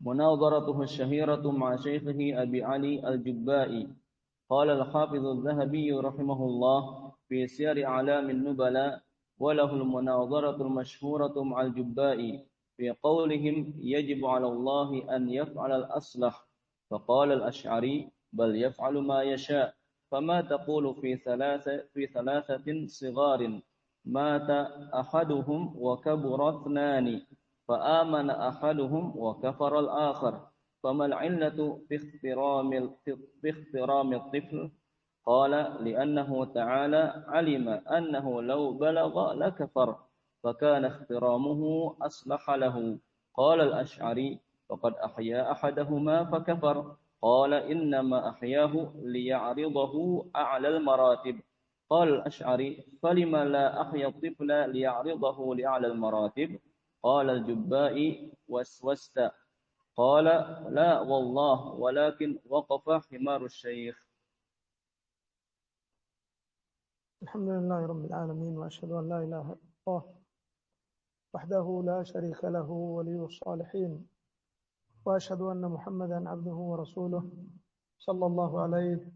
مناظرته الشهيرة مع شيخه أبي علي الجبائي. قال الحافظ الذهبي رحمه الله في سير أعلام النبلاء وله المناظرة المشهورة مع الجبائي. في قولهم يجب على الله أن يفعل الأصلح فقال الأشعري بل يفعل ما يشاء فما تقول في ثلاثة في ثلاثة صغار مات أحدهم وكبر اثنان فآمن أحدهم وكفر الآخر. فما العلة في اخترام في اخترام الطفل؟ قال لأنه تعالى علم أنه لو بلغ لكفر فكان اخترامه أصلح له. قال الأشعري فقد أحيا أحدهما فكفر. قال إنما أحياه ليعرضه أعلى المراتب. قال الأشعري فلما لا أحيا الطفل ليعرضه لأعلى المراتب؟ قال الجبائي وسوست. قال لا والله ولكن وقف حمار الشيخ. الحمد لله رب العالمين وأشهد أن لا إله إلا الله وحده لا شريك له ولي الصالحين. وأشهد أن محمدا عبده ورسوله صلى الله عليه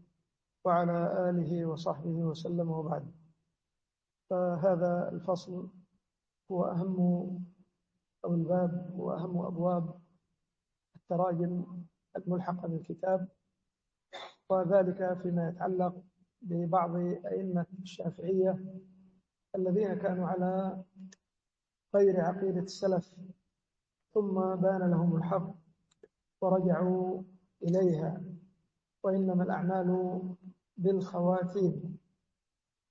وعلى آله وصحبه وسلم وبعد. فهذا الفصل هو أهم أو الباب هو أهم أبواب التراجم الملحقة بالكتاب وذلك فيما يتعلق ببعض أئمة الشافعية الذين كانوا على غير عقيدة السلف ثم بان لهم الحق ورجعوا إليها وإنما الأعمال بالخواتيم.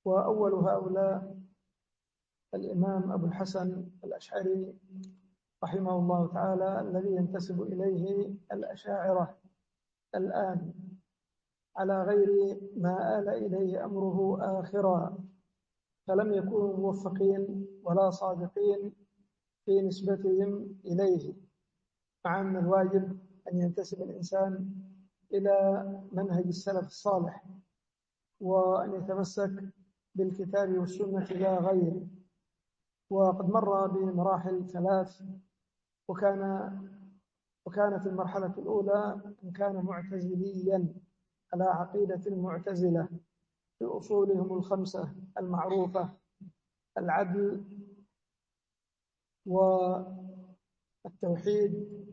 وأول هؤلاء الإمام أبو الحسن الأشعري رحمه الله تعالى الذي ينتسب إليه الأشاعرة الآن على غير ما آل إليه أمره آخرا. فلم يكونوا موفقين ولا صادقين في نسبتهم إليه. مع أن الواجب أن ينتسب الإنسان إلى منهج السلف الصالح وأن يتمسك بالكتاب والسنة لا غير. وقد مر بمراحل ثلاث وكان وكانت المرحلة الأولى أن كان معتزليا على عقيدة المعتزلة في أصولهم الخمسة المعروفة العدل والتوحيد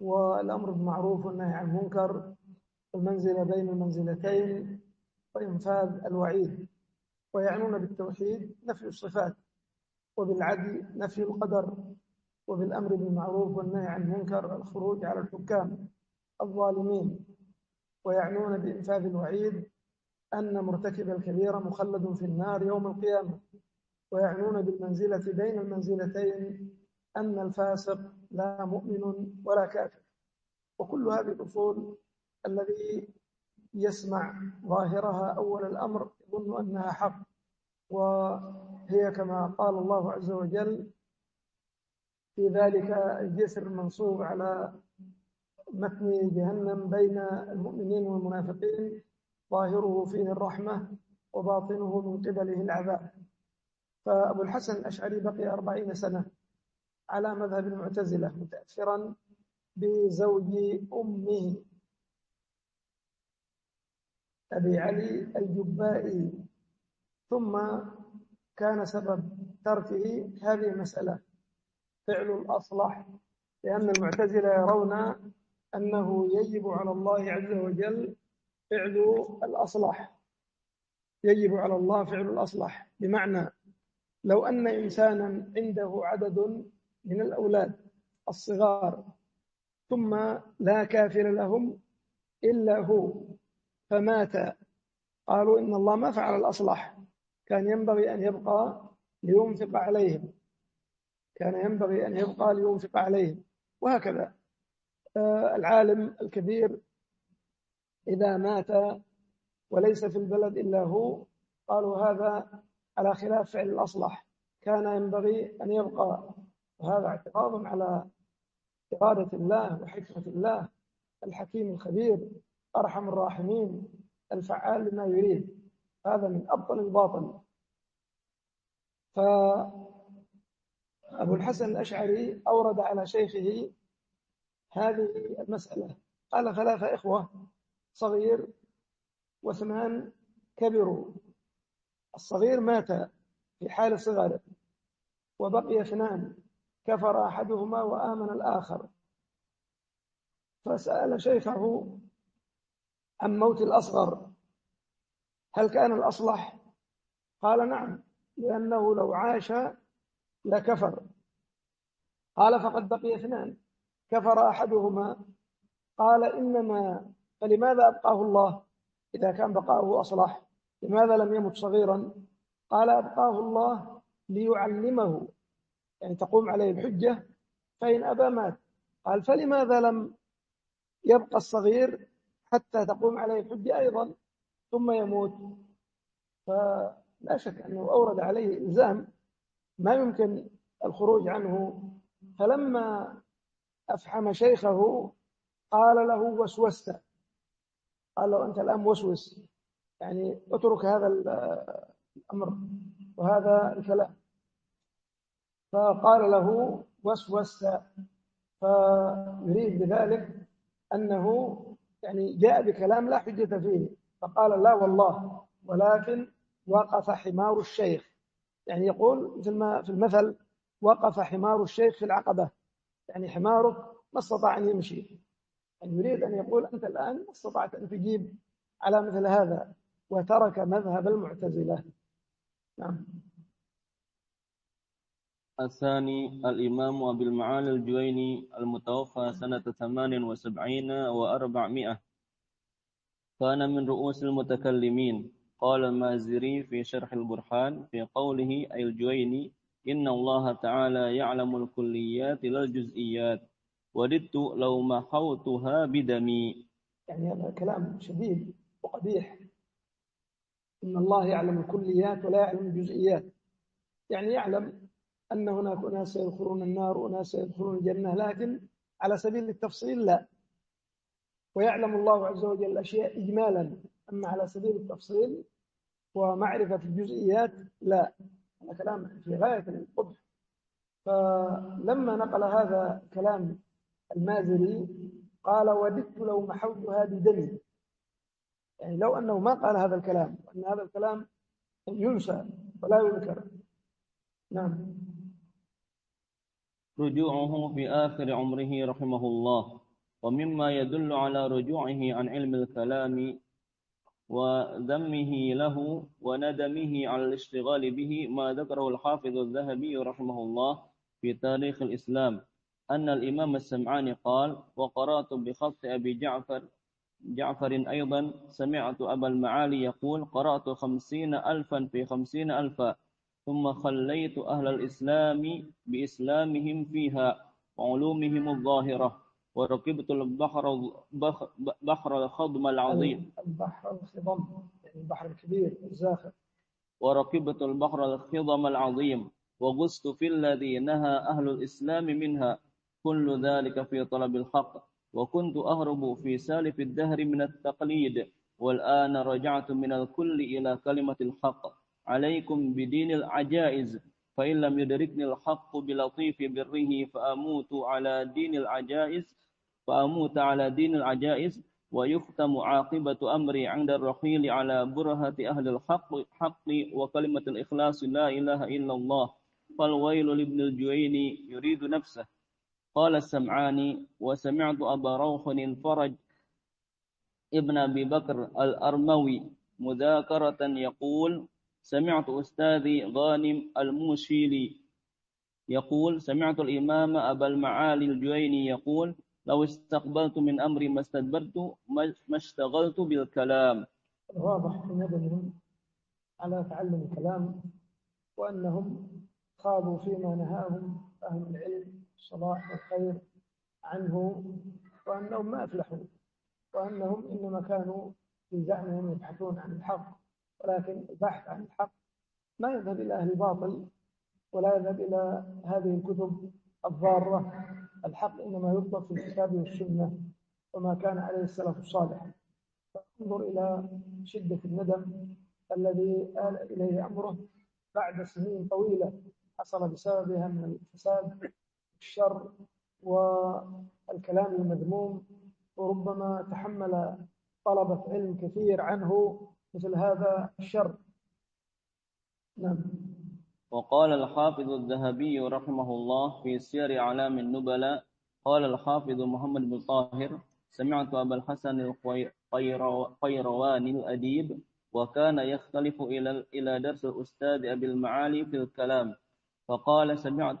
والأمر بالمعروف والنهي عن المنكر والمنزلة بين المنزلتين وإنفاذ الوعيد. ويعنون بالتوحيد نفي الصفات وبالعدل نفي القدر. وبالأمر بالمعروف والنهي عن المنكر الخروج على الحكام الظالمين. ويعنون بإنفاذ الوعيد أن مرتكب الكبيرة مخلد في النار يوم القيامة. ويعنون بالمنزلة بين المنزلتين أن الفاسق لا مؤمن ولا كافر. وكل هذه الأصول الذي يسمع ظاهرها أول الأمر يظن أنها حق. وهي كما قال الله عز وجل في ذلك الجسر المنصوب على متن جهنم بين المؤمنين والمنافقين ظاهره فيه الرحمة وباطنه من قبله العذاب. فأبو الحسن الأشعري بقي أربعين سنة على مذهب المعتزلة متأثرا بزوج أمه. أبي علي الجبائي. ثم كان سبب تركه هذه المسألة. فعل الأصلح لأن المعتزلة يرون أنه يجب على الله عز وجل فعل الأصلح. يجب على الله فعل الأصلح. بمعنى لو أن إنسانا عنده عدد من الأولاد الصغار ثم لا كافر لهم إلا هو فمات. قالوا إن الله ما فعل الأصلح كان ينبغي أن يبقى لينفق عليهم. كان ينبغي أن يبقى لينفق عليهم. وهكذا. آه، العالم الكبير إذا مات وليس في البلد إلا هو قالوا هذا على خلاف فعل الأصلح. كان ينبغي أن يبقى. وهذا اعتراض على إرادة الله وحكمة الله الحكيم الخبير أرحم الراحمين الفعال لما يريد. هذا من أبطل الباطل. فأبو الحسن الأشعري أورد على شيخه هذه المسألة. قال ثلاثة إخوة صغير واثنان كبروا. الصغير مات في حال صغره وبقي اثنان كفر أحدهما وآمن الآخر. فسأل شيخه عن موت الأصغر هل كان الأصلح؟ قال نعم لأنه لو عاش لكفر قال فقد بقي اثنان. كفر أحدهما. قال إنما فلماذا أبقاه الله؟ إذا كان بقاؤه أصلح. لماذا لم يمت صغيرا؟ قال أبقاه الله ليعلمه. يعني تقوم عليه الحجة فإن أبى مات. قال فلماذا لم يبقى الصغير حتى تقوم عليه الحجة أيضا ثم يموت؟ فلا شك أنه أورد عليه إلزام ما يمكن الخروج عنه. فلما أفحم شيخه قال له وسوست. قال له أنت الآن وسوس يعني اترك هذا الأمر وهذا الكلام. فقال له وسوس فيريد بذلك أنه يعني جاء بكلام لا حجة فيه. فقال لا والله ولكن وقف حمار الشيخ. يعني يقول مثل ما في المثل وقف حمار الشيخ في العقبة. يعني حمارك ما استطاع أن يمشي. يعني يريد أن يقول أنت الآن ما استطعت أن تجيب على مثل هذا وترك مذهب المعتزلة. نعم. الثاني الإمام أبي المعالي الجويني المتوفى سنة ثمان وسبعين وأربعمائة. كان من رؤوس المتكلمين. قال المازري في شرح البرهان في قوله أي الجويني إن الله تعالى يعلم الكليات لا الجزئيات وددت لو محوتها بدمي. يعني هذا كلام شديد وقبيح. إن الله يعلم الكليات ولا يعلم الجزئيات. يعني يعلم أن هناك أناس يدخلون النار وأناس يدخلون الجنة لكن على سبيل التفصيل لا. ويعلم الله عز وجل الأشياء إجمالا. أما على سبيل التفصيل ومعرفة الجزئيات لا. هذا كلام في غاية القبح. فلما نقل هذا كلام المازري قال وددت لو محوتها بدمي يعني لو أنه ما قال هذا الكلام وأن هذا الكلام ينسى ولا يذكر نعم. رجوعه في آخر عمره رحمه الله ومما يدل على رجوعه عن علم الكلام وذمه له وندمه على الاشتغال به ما ذكره الحافظ الذهبي رحمه الله في تاريخ الإسلام أن الإمام السمعاني قال وقرأت بخط أبي جعفر جعفر أيضا سمعت أبا المعالي يقول قرأت خمسين ألفا في خمسين ألفا ثم خليت أهل الإسلام بإسلامهم فيها وعلومهم الظاهرة وركبت البحر بحر الخضم العظيم. البحر الخضم يعني البحر الكبير الزاخر. وركبت البحر الخضم العظيم وغصت في الذي نهى أهل الإسلام منها. كل ذلك في طلب الحق. وكنت أهرب في سالف الدهر من التقليد والآن رجعت من الكل إلى كلمة الحق. عليكم بدين العجائز فإن لم يدركني الحق بلطيف بره فأموت على دين العجائز. فأموت على دين العجائز ويختم عاقبة أمري عند الرحيل على برهة أهل الحق حق وكلمة الإخلاص لا إله إلا الله. فالويل لابن الجويني يريد نفسه. قال السمعاني وسمعت أبا روح الفرج ابن أبي بكر الأرموي مذاكرة يقول سمعت أستاذي غانم الموشيلي يقول سمعت الإمام أبا المعالي الجويني يقول لو استقبلت من أمري ما استدبرت ما اشتغلت بالكلام. واضح في ندمهم على تعلم الكلام وأنهم خاضوا فيما نهاهم أهل العلم الصلاح والخير عنه وأنهم ما أفلحوا وأنهم إنما كانوا في زعمهم يبحثون عن الحق. ولكن البحث عن الحق ما يذهب إلى أهل الباطل ولا يذهب إلى هذه الكتب الضارة. الحق إنما يطلق في الكتاب والسنة وما كان عليه السلف الصالح. فانظر إلى شدة الندم الذي آل إليه أمره بعد سنين طويلة حصل بسببها من الفساد والشر والكلام المذموم وربما تحمل طلبة علم كثير عنه مثل هذا الشر. نعم. وقال الحافظ الذهبي رحمه الله في سير أعلام النبلاء قال الحافظ محمد بن طاهر سمعت أبا الحسن القيرواني الأديب وكان يختلف إلى إلى درس الأستاذ أبي المعالي في الكلام فقال سمعت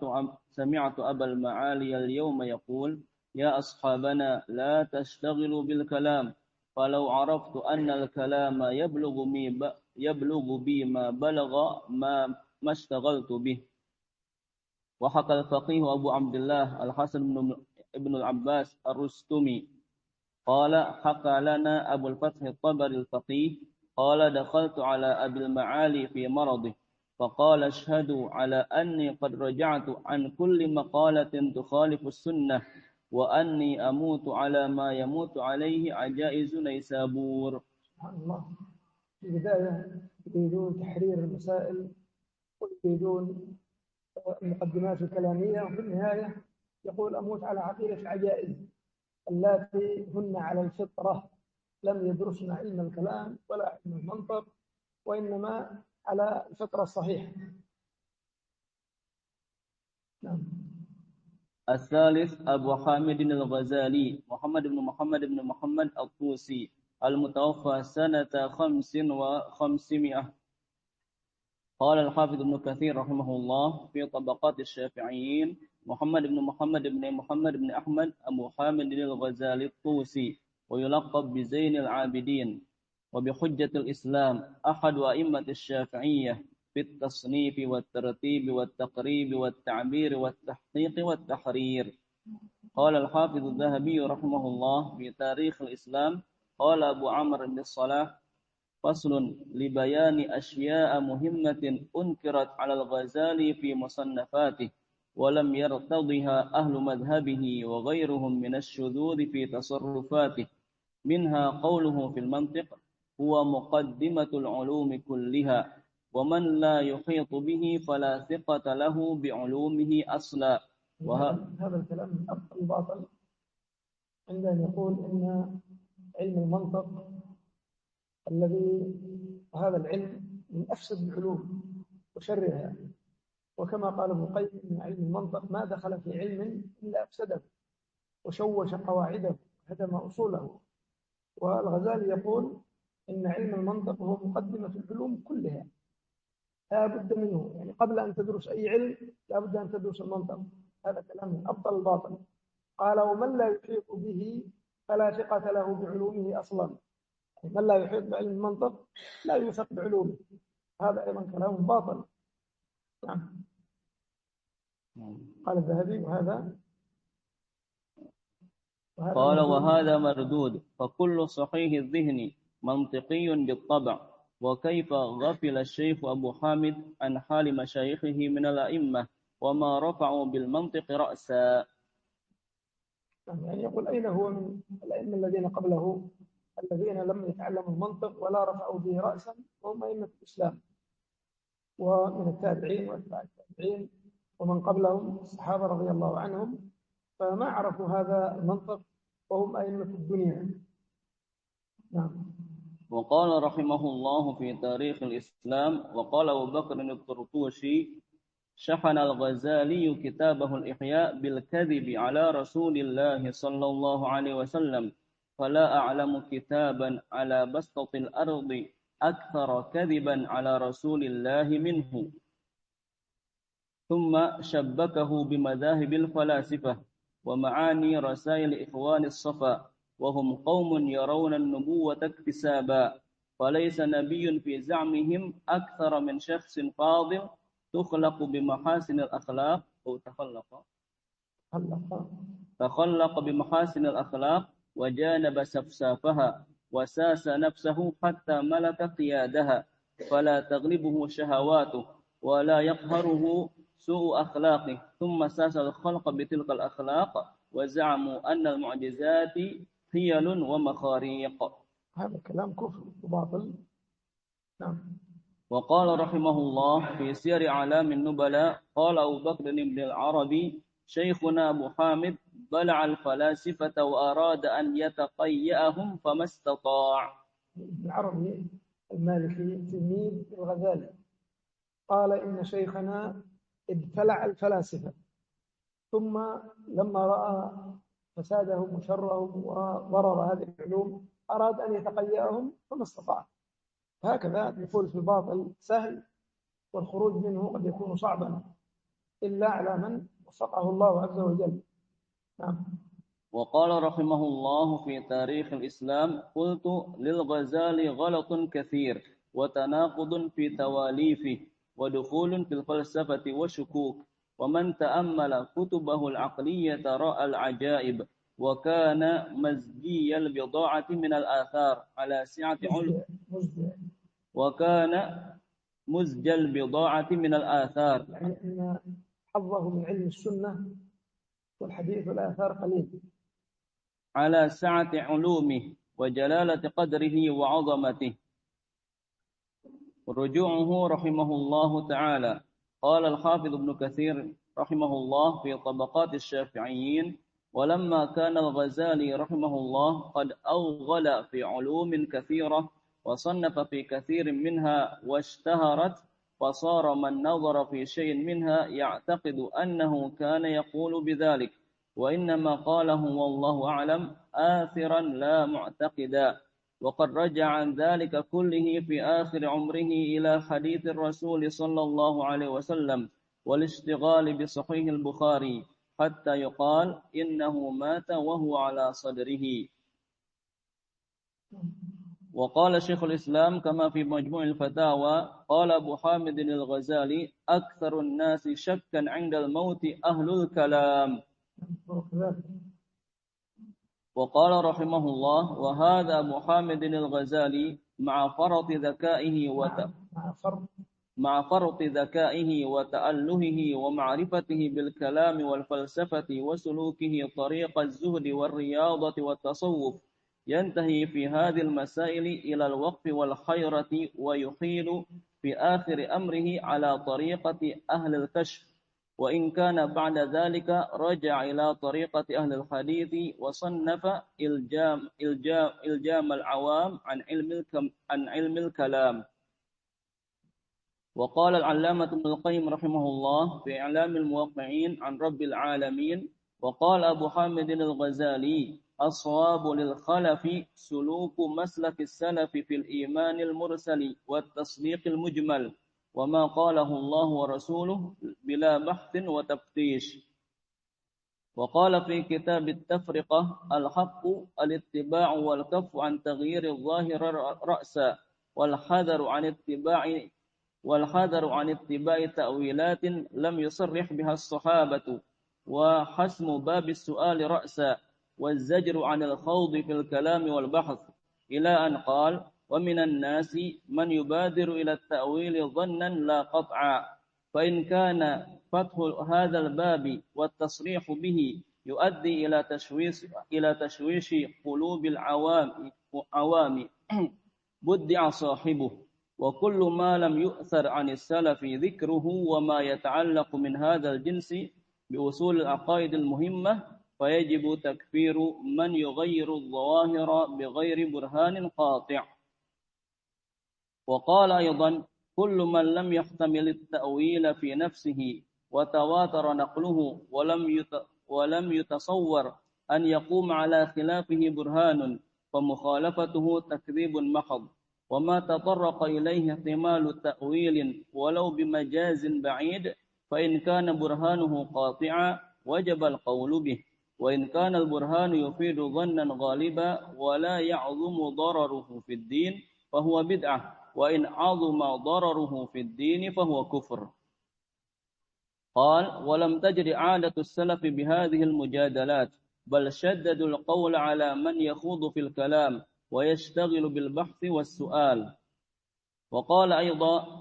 سمعت أبا المعالي اليوم يقول يا أصحابنا لا تشتغلوا بالكلام فلو عرفت أن الكلام يبلغ بي يبلغ بي ما بلغ ما ما اشتغلت به. وحكى الفقيه أبو عبد الله الحسن بن العباس الرستمي قال حكى لنا أبو الفتح الطبري الفقيه قال دخلت على أبي المعالي في مرضه فقال اشهدوا على أني قد رجعت عن كل مقالة تخالف السنة وأني أموت على ما يموت عليه عجائز نيسابور. سبحان الله. في البداية يريدون تحرير المسائل ويريدون المقدمات الكلامية وفي النهاية يقول أموت على عقيدة العجائز اللاتي هن على الفطرة. لم يدرسن علم الكلام ولا علم المنطق وإنما على الفطرة الصحيحة. نعم. الثالث أبو حامد الغزالي محمد بن محمد بن محمد الطوسي المتوفى سنة خمس وخمسمائة. قال الحافظ ابن كثير رحمه الله في طبقات الشافعيين محمد بن محمد بن محمد بن أحمد أبو حامد الغزالي الطوسي ويلقب بزين العابدين. وبحجة الإسلام أحد أئمة الشافعية في التصنيف والترتيب والتقريب والتعبير والتحقيق والتحرير. قال الحافظ الذهبي رحمه الله في تاريخ الإسلام قال أبو عمرو بن الصلاح فصل لبيان أشياء مهمة أنكرت على الغزالي في مصنفاته ولم يرتضها أهل مذهبه وغيرهم من الشذوذ في تصرفاته. منها قوله في المنطق هو مقدمة العلوم كلها ومن لا يحيط به فلا ثقة له بعلومه أصلا. هذا الكلام من أبطل الباطل عندما يقول إن علم المنطق الذي هذا العلم من أفسد العلوم وشرها. وكما قال ابن القيم إن علم المنطق ما دخل في علم إلا أفسده وشوش قواعده هدم أصوله. والغزالي يقول إن علم المنطق هو مقدمة العلوم كلها. لا بد منه. يعني قبل أن تدرس أي علم لا بد أن تدرس المنطق. هذا كلام من أبطل الباطل. قال ومن لا يحيط به فلا ثقة له بعلومه أصلا. من لا يحيط بعلم المنطق لا يوثق بعلومه. هذا أيضا كلام باطل. نعم. قال الذهبي وهذا؟ قال وهذا مردود. فكل صحيح الذهن منطقي بالطبع. وكيف غفل الشيخ أبو حامد عن حال مشايخه من الأئمة وما رفعوا بالمنطق رأسا؟ يعني يقول أين هو من الأئمة الذين قبله؟ الذين لم يتعلموا المنطق ولا رفعوا به رأسا وهم أئمة الإسلام. ومن التابعين وأتباع التابعين ومن قبلهم الصحابة رضي الله عنهم. فما عرفوا هذا المنطق وهم أئمة الدنيا. نعم. وقال رحمه الله في تاريخ الإسلام وقال أبو بكر الطرطوشي شحن الغزالي كتابه الإحياء بالكذب على رسول الله صلى الله عليه وسلم فلا أعلم كتابا على بسطة الأرض أكثر كذبا على رسول الله منه. ثم شبكه بمذاهب الفلاسفة ومعاني رسائل إخوان الصفا وهم قوم يرون النبوة اكتسابا فليس نبي في زعمهم أكثر من شخص فاضل تخلق بمحاسن الأخلاق. أو تخلق. تخلق. بمحاسن الأخلاق. وجانب سفسافها وساس نفسه حتى ملك قيادها فلا تغلبه شهواته ولا يقهره سوء أخلاقه. ثم ساس الخلق بتلك الأخلاق وزعموا أن المعجزات حيل ومخاريق. هذا كلام كفر وباطل. نعم. وقال رحمه الله في سير أعلام النبلاء قال أبو بكر بن العربي شيخنا أبو حامد بلع الفلاسفة وأراد أن يتقيأهم فما استطاع. ابن عربي المالكي تلميذ الغزالي قال إن شيخنا ابتلع الفلاسفة ثم لما رأى فسادهم وشرهم وضرر هذه العلوم أراد أن يتقيأهم فما استطاع. هكذا الدخول في الباطل سهل والخروج منه قد يكون صعبا إلا على من وفقه الله عز وجل. نعم. وقال رحمه الله في تاريخ الإسلام قلت للغزالي غلط كثير وتناقض في تواليفه ودخول في الفلسفة وشكوك ومن تأمل كتبه العقلية رأى العجائب وكان مزجي البضاعة من الآثار على سعة علم. وكان مزج البضاعة من الآثار. يعني حظه من علم السنة والحديث والآثار قليل. على سعة علومه وجلالة قدره وعظمته. رجوعه رحمه الله تعالى. قال الحافظ ابن كثير رحمه الله في طبقات الشافعيين ولما كان الغزالي رحمه الله قد أوغل في علوم كثيرة وصنف في كثير منها واشتهرت فصار من نظر في شيء منها يعتقد أنه كان يقول بذلك وإنما قاله والله أعلم آثرا لا معتقدا. وقد رجع عن ذلك كله في آخر عمره إلى حديث الرسول صلى الله عليه وسلم والاشتغال بصحيح البخاري حتى يقال إنه مات وهو على صدره. وقال شيخ الإسلام كما في مجموع الفتاوى قال أبو حامد الغزالي أكثر الناس شكا عند الموت أهل الكلام. وقال رحمه الله وهذا محمد الغزالي مع فرط ذكائه وت... مع فرط ذكائه وتألهه ومعرفته بالكلام والفلسفة وسلوكه طريق الزهد والرياضة والتصوف. ينتهي في هذه المسائل إلى الوقف والخيرة ويحيل في آخر أمره على طريقة أهل الكشف. وإن كان بعد ذلك رجع إلى طريقة أهل الحديث وصنف إلجام, إلجام, إلجام العوام عن علم, عن علم الكلام. وقال العلامة ابن القيم رحمه الله في إعلام الموقعين عن رب العالمين وقال أبو حامد الغزالي الصواب للخلف سلوك مسلك السلف في الإيمان المرسل والتصديق المجمل وما قاله الله ورسوله بلا بحث وتفتيش. وقال في كتاب التفرقة الحق الاتباع والكف عن تغيير الظاهر رأسا والحذر عن اتباع والحذر عن اتباع تأويلات لم يصرح بها الصحابة وحسم باب السؤال رأسا. والزجر عن الخوض في الكلام والبحث. إلى أن قال ومن الناس من يبادر إلى التأويل ظنا لا قطعا. فإن كان فتح هذا الباب والتصريح به يؤدي إلى تشويش إلى تشويش قلوب العوام عوام. بدع صاحبه. وكل ما لم يؤثر عن السلف ذكره وما يتعلق من هذا الجنس بأصول العقائد المهمة فيجب تكفير من يغير الظواهر بغير برهان قاطع. وقال أيضا كل من لم يحتمل التأويل في نفسه وتواتر نقله ولم ولم يتصور أن يقوم على خلافه برهان فمخالفته تكذيب محض. وما تطرق إليه احتمال تأويل ولو بمجاز بعيد فإن كان برهانه قاطعا وجب القول به. وإن كان البرهان يفيد ظنا غالبا ولا يعظم ضرره في الدين فهو بدعة وإن عظم ضرره في الدين فهو كفر. قال ولم تجر عادة السلف بهذه المجادلات بل شددوا القول على من يخوض في الكلام ويشتغل بالبحث والسؤال. وقال أيضا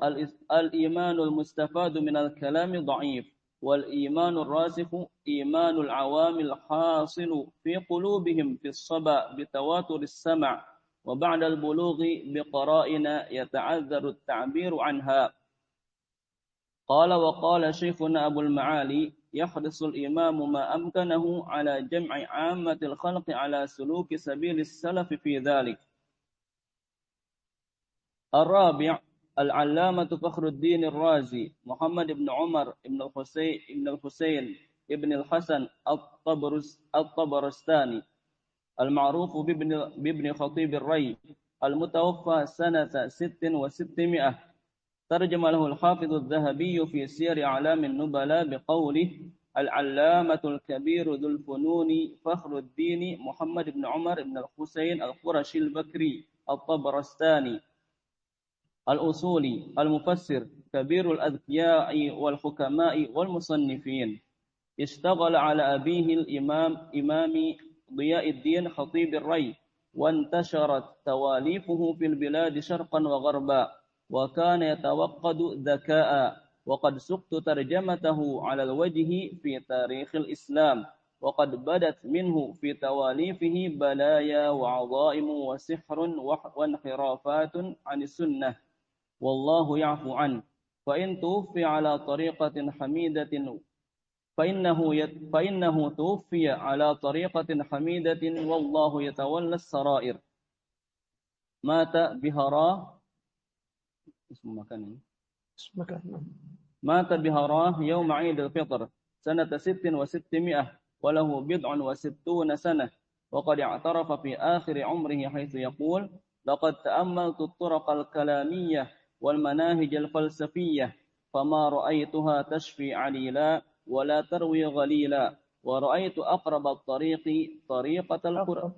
الإيمان المستفاد من الكلام ضعيف والإيمان الراسخ إيمان العوام الحاصل في قلوبهم في الصبا بتواتر السمع وبعد البلوغ بقرائن يتعذر التعبير عنها. قال وقال شيخنا أبو المعالي يحرص الإمام ما أمكنه على جمع عامة الخلق على سلوك سبيل السلف في ذلك. الرابع العلامة فخر الدين الرازي محمد بن عمر بن الحسين بن الحسين ابن الحسن الطبرس الطبرستاني المعروف بابن بابن خطيب الري المتوفى سنة ست وستمائة. ترجم له الحافظ الذهبي في سير أعلام النبلاء بقوله العلامة الكبير ذو الفنون فخر الدين محمد بن عمر بن الحسين القرشي البكري الطبرستاني. الأصولي المفسر كبير الأذكياء والحكماء والمصنفين. اشتغل على أبيه الإمام إمام ضياء الدين خطيب الري وانتشرت تواليفه في البلاد شرقا وغربا وكان يتوقد ذكاء وقد سقت ترجمته على الوجه في تاريخ الإسلام وقد بدت منه في تواليفه بلايا وعظائم وسحر وانحرافات عن السنة. والله يعفو عنه. فإن توفي على طريقة حميدة فإنه يت فإنه توفي على طريقة حميدة والله يتولى السرائر. مات بهراه اسم مكان اسم مكان نعم. مات بهراه يوم عيد الفطر سنة ست وستمائة وله بضع وستون سنة. وقد اعترف في آخر عمره حيث يقول لقد تأملت الطرق الكلامية والمناهج الفلسفية فما رأيتها تشفي عليلا ولا تروي غليلا ورأيت أقرب الطريق طريقة القرآن.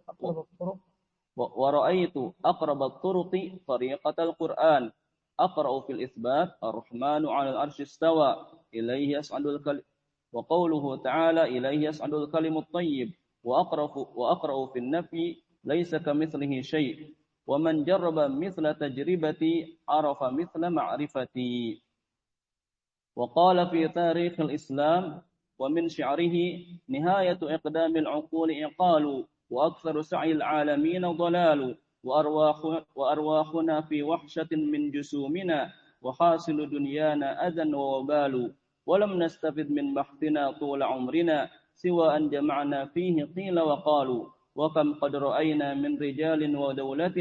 ورأيت أقرب الطرق طريقة القرآن. أقرأ في الإثبات الرحمن على العرش استوى إليه يصعد الكلم. وقوله تعالى إليه يصعد الكلم الطيب. وأقرأ وأقرأ في النفي ليس كمثله شيء. ومن جرب مثل تجربتي عرف مثل معرفتي. وقال في تاريخ الإسلام ومن شعره نهاية إقدام العقول إقال وأكثر سعي العالمين ضلال وأرواح وأرواحنا في وحشة من جسومنا وحاصل دنيانا أذى ووبال ولم نستفد من بحثنا طول عمرنا سوى أن جمعنا فيه قيل وقالوا وكم قد رأينا من رجال ودولة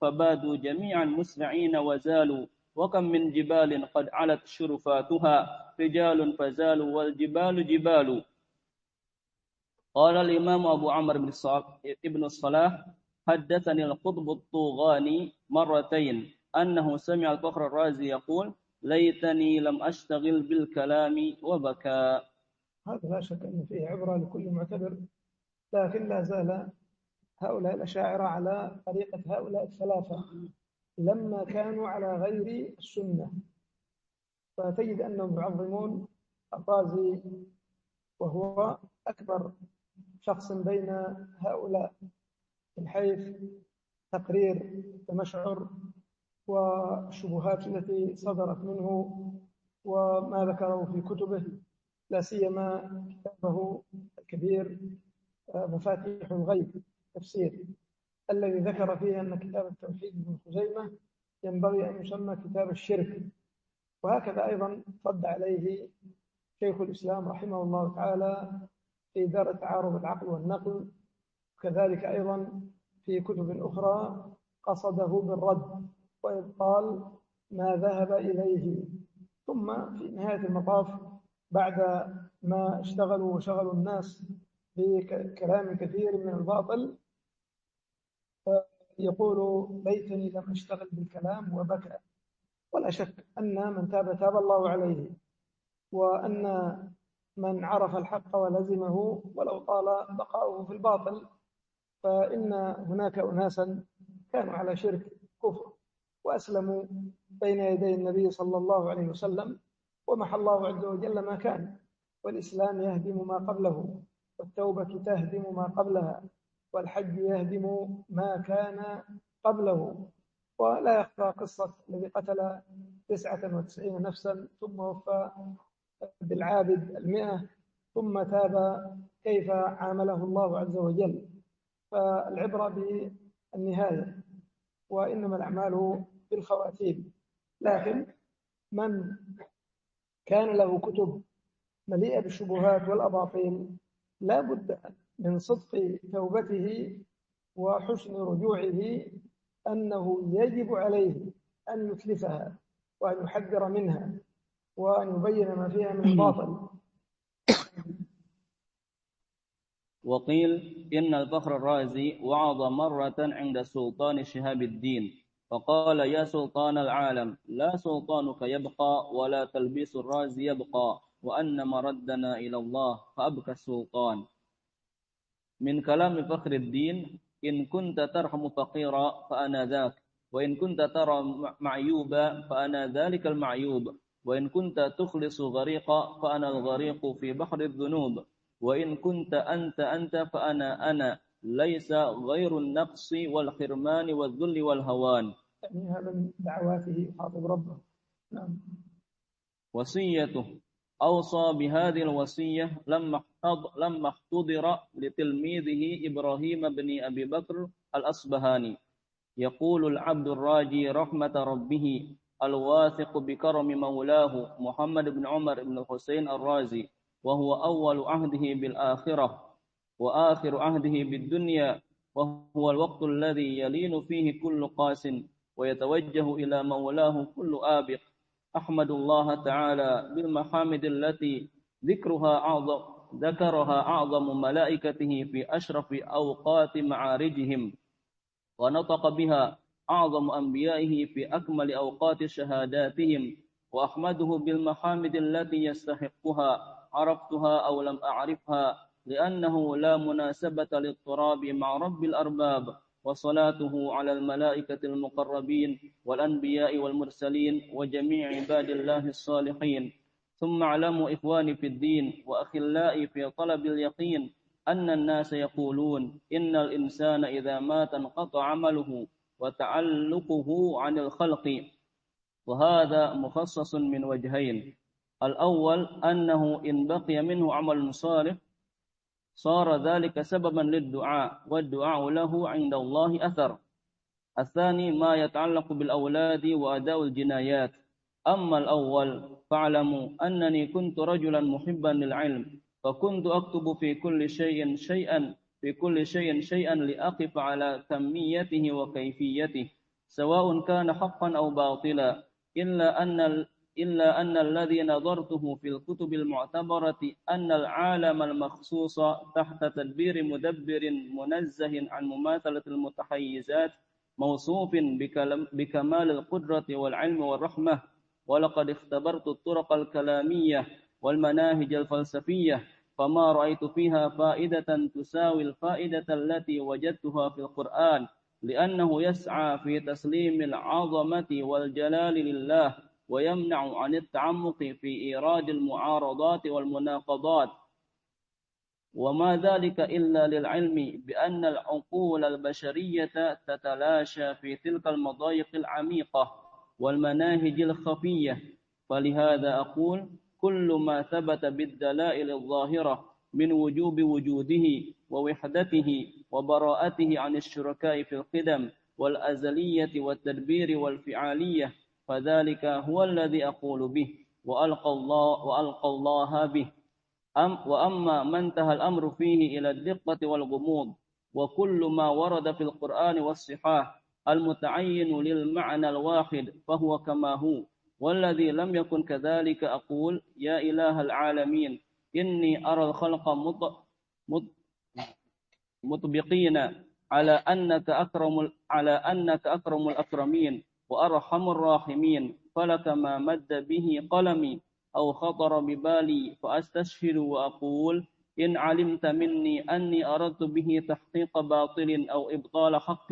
فبادوا جميعا مسرعين وزالوا وكم من جبال قد علت شرفاتها رجال فزالوا والجبال جبال. قال الإمام أبو عمرو بن الصلاح حدثني القطب الطوغاني مرتين أنه سمع الفخر الرازي يقول ليتني لم أشتغل بالكلام وبكى. هذا لا شك أن فيه عبرة لكل معتبر. لكن لا زال هؤلاء الأشاعرة على طريقة هؤلاء الثلاثة لما كانوا على غير السنة. فتجد أنهم يعظمون الرازي وهو أكبر شخص بين هؤلاء من حيث تقرير تمشعر والشبهات التي صدرت منه وما ذكره في كتبه لا سيما كتابه الكبير مفاتيح الغيب تفسير. الذي ذكر فيه أن كتاب التوحيد ابن خزيمة ينبغي أن يسمى كتاب الشرك. وهكذا أيضا رد عليه شيخ الإسلام رحمه الله تعالى في دار تعارض العقل والنقل. وكذلك أيضا في كتب أخرى قصده بالرد وإبطال ما ذهب إليه. ثم في نهاية المطاف بعد ما اشتغلوا وشغلوا الناس بكلام كثير من الباطل يقول ليتني لم أشتغل بالكلام وبكى. ولا شك أن من تاب تاب الله عليه وأن من عرف الحق ولزمه ولو طال بقاؤه في الباطل فإن هناك أناسا كانوا على شرك كفر وأسلموا بين يدي النبي صلى الله عليه وسلم ومحى الله عز وجل ما كان والإسلام يهدم ما قبله. والتوبة تهدم ما قبلها والحج يهدم ما كان قبله. ولا يخفى قصة الذي قتل تسعة وتسعين نفسا ثم وفى بالعابد المئة ثم تاب كيف عامله الله عز وجل. فالعبرة بالنهاية وإنما الأعمال بالخواتيم. لكن من كان له كتب مليئة بالشبهات والأباطيل لا بد من صدق توبته وحسن رجوعه أنه يجب عليه أن يتلفها وأن يحذر منها وأن يبين ما فيها من الباطل. وقيل إن الفخر الرازي وعظ مرة عند سلطان شهاب الدين فقال يا سلطان العالم لا سلطانك يبقى ولا تلبيس الرازي يبقى. وأن مردنا إلى الله فأبكى السلطان. من كلام فخر الدين إن كنت ترحم فقيرا فأنا ذاك وإن كنت ترى معيوبا فأنا ذلك المعيوب وإن كنت تخلص غريقا فأنا الغريق في بحر الذنوب وإن كنت أنت أنت فأنا أنا ليس غير النقص والحرمان والذل والهوان. يعني هذا من دعواته خاطب ربه. نعم. وصيته. أوصى بهذه الوصية لما لما احتضر لتلميذه إبراهيم بن أبي بكر الأصبهاني. يقول العبد الراجي رحمة ربه الواثق بكرم مولاه محمد بن عمر بن الحسين الرازي وهو أول عهده بالآخرة وآخر عهده بالدنيا وهو الوقت الذي يلين فيه كل قاس ويتوجه إلى مولاه كل آبق. أحمد الله تعالى بالمحامد التي ذكرها أعظم ذكرها أعظم ملائكته في أشرف أوقات معارجهم ونطق بها أعظم أنبيائه في أكمل أوقات شهاداتهم وأحمده بالمحامد التي يستحقها عرفتها أو لم أعرفها لأنه لا مناسبة للتراب مع رب الأرباب. وصلاته على الملائكة المقربين والأنبياء والمرسلين وجميع عباد الله الصالحين. ثم اعلموا إخواني في الدين وأخلائي في طلب اليقين أن الناس يقولون إن الإنسان إذا مات انقطع عمله وتعلقه عن الخلق. وهذا مخصص من وجهين. الأول أنه إن بقي منه عمل صالح صار ذلك سببا للدعاء والدعاء له عند الله أثر. الثاني ما يتعلق بالأولاد وأداء الجنايات. أما الأول فاعلموا أنني كنت رجلا محبا للعلم فكنت أكتب في كل شيء شيئا في كل شيء شيئا لأقف على كميته وكيفيته سواء كان حقا أو باطلا إلا أن إلا أن الذي نظرته في الكتب المعتبرة أن العالم المخصوص تحت تدبير مدبر منزه عن مماثلة المتحيزات موصوف بكمال القدرة والعلم والرحمة. ولقد اختبرت الطرق الكلامية والمناهج الفلسفية فما رأيت فيها فائدة تساوي الفائدة التي وجدتها في القرآن لأنه يسعى في تسليم العظمة والجلال لله. ويمنع عن التعمق في إيراد المعارضات والمناقضات. وما ذلك إلا للعلم بأن العقول البشرية تتلاشى في تلك المضايق العميقة والمناهج الخفية. فلهذا أقول كل ما ثبت بالدلائل الظاهرة من وجوب وجوده ووحدته وبراءته عن الشركاء في القدم والأزلية والتدبير والفعالية فذلك هو الذي أقول به وألقى الله, وألقى الله به. أم وأما ما انتهى الأمر فيه إلى الدقة والغموض وكل ما ورد في القرآن والصحاح المتعين للمعنى الواحد فهو كما هو. والذي لم يكن كذلك أقول يا إله العالمين إني أرى الخلق مط... مط... مطبقين على أنك أكرم على أنك أكرم الأكرمين. وأرحم الراحمين فلك ما مد به قلمي أو خطر ببالي فأستشهد وأقول إن علمت مني أني أردت به تحقيق باطل أو إبطال حق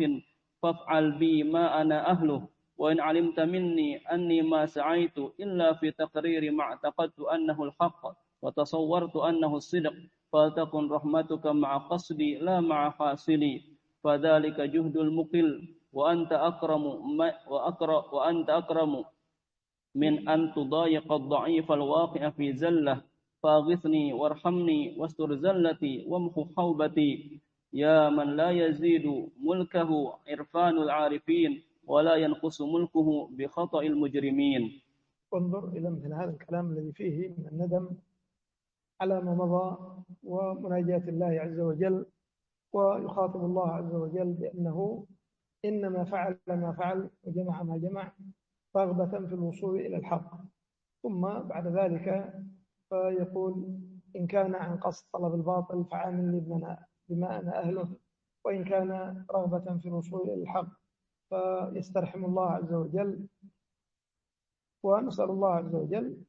فافعل بي ما أنا أهله وإن علمت مني أني ما سعيت إلا في تقرير ما اعتقدت أنه الحق وتصورت أنه الصدق فلتكن رحمتك مع قصدي لا مع حاصلي فذلك جهد المقل وأنت أكرم وأكرم وأنت أكرم من أن تضايق الضعيف الواقع في زلة. فاغثني وارحمني واستر زلتي وامحو حوبتي. يا من لا يزيد ملكه عرفان العارفين ولا ينقص ملكه بخطأ المجرمين. وانظر إلى مثل هذا الكلام الذي فيه من الندم على ما مضى ومناجاة الله عز وجل ويخاطب الله عز وجل بأنه إنما فعل ما فعل وجمع ما جمع رغبة في الوصول إلى الحق. ثم بعد ذلك فيقول إن كان عن قصد طلب الباطل فعاملني بما بما أنا أهله وإن كان رغبة في الوصول إلى الحق فيسترحم الله عز وجل. ونسأل الله عز وجل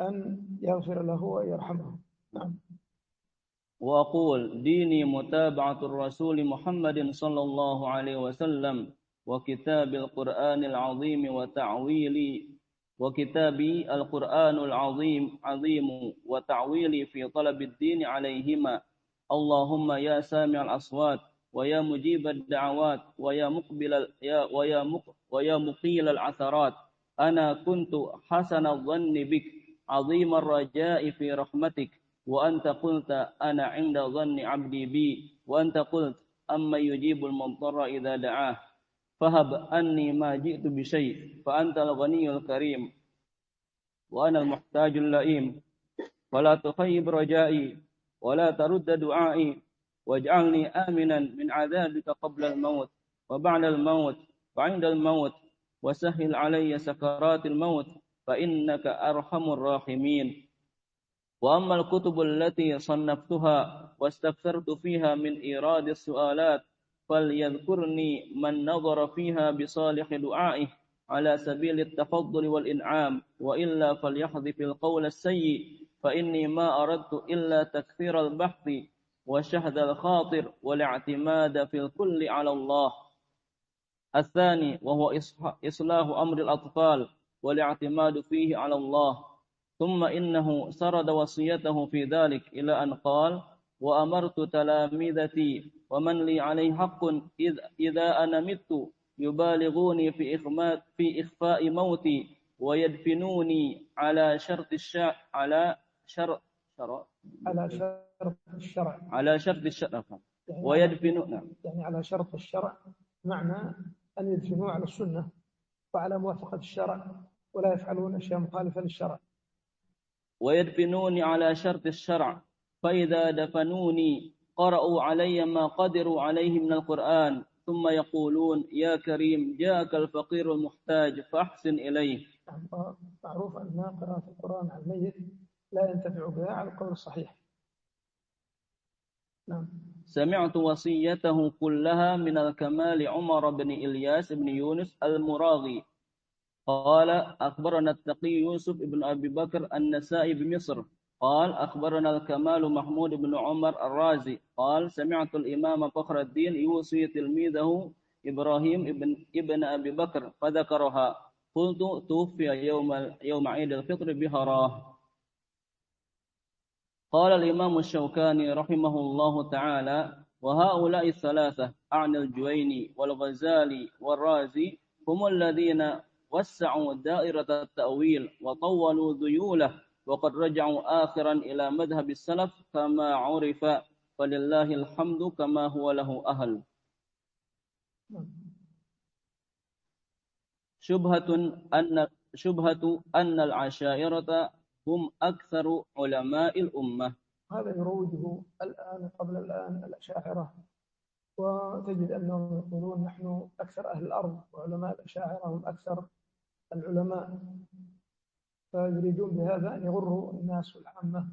أن يغفر له ويرحمه. نعم. وأقول ديني متابعة الرسول محمد صلى الله عليه وسلم وكتاب القرآن العظيم وتعويلي وكتابي القرآن العظيم عظيم وتعويلي في طلب الدين عليهما. اللهم يا سامع الأصوات ويا مجيب الدعوات ويا مقبل يا ويا مق ويا مقيل العثرات. أنا كنت حسن الظن بك عظيم الرجاء في رحمتك. وأنت قلت أنا عند ظن عبدي بي وأنت قلت أما يجيب المضطر إذا دعاه فهب أني ما جئت بشيء فأنت الغني الكريم وأنا المحتاج اللئيم. ولا تخيب رجائي ولا ترد دعائي واجعلني آمنا من عذابك قبل الموت وبعد الموت وعند الموت وسهل علي سكرات الموت فإنك أرحم الراحمين. وأما الكتب التي صنفتها واستكثرت فيها من إيراد السؤالات فليذكرني من نظر فيها بصالح دعائه على سبيل التفضل والإنعام. وإلا فليحذف القول السيء فإني ما أردت إلا تكثير البحث وشهد الخاطر والاعتماد في الكل على الله. الثاني وهو إصلاح أمر الأطفال والاعتماد فيه على الله. ثم إنه سرد وصيته في ذلك إلى أن قال وأمرت تلامذتي ومن لي عليه حق إذ إذا أنا مت يبالغوني في إخفاء في إخفاء موتي ويدفنوني على شرط الشرع على شرط شرع على شرط الشرع. على شرط الشرع. يعني ويدفنون نعم. يعني على شرط الشرع معنى أن يدفنوا على السنة وعلى موافقة الشرع ولا يفعلون أشياء مخالفة للشرع. ويدفنوني على شرط الشرع. فإذا دفنوني قرأوا علي ما قدروا عليه من القرآن. ثم يقولون يا كريم جاءك الفقير المحتاج فأحسن إليه. معروف أن قراءة القرآن على الميت لا ينتفع بها على القول الصحيح. نعم. سمعت وصيته كلها من الكمال عمر بن إلياس بن يونس المراغي. قال أخبرنا التقي يوسف بن أبي بكر النسائي بمصر. قال أخبرنا الكمال محمود بن عمر الرازي. قال سمعت الإمام فخر الدين يوصي تلميذه إبراهيم ابن ابن أبي بكر فذكرها. قلت توفي يوم يوم عيد الفطر بهراه قال الإمام الشوكاني رحمه الله تعالى وهؤلاء الثلاثة أعني الجويني والغزالي والرازي هم الذين وسعوا دائرة التأويل وطولوا ذيوله وقد رجعوا آخرا إلى مذهب السلف كما عرف فلله الحمد كما هو له أهل. شبهة أن شبهة أن العشائرة هم أكثر علماء الأمة. هذا يروجه الآن قبل الآن الأشاعرة وتجد أنهم يقولون نحن أكثر أهل الأرض وعلماء الأشاعرة هم أكثر العلماء فيريدون بهذا أن يغروا الناس والعامة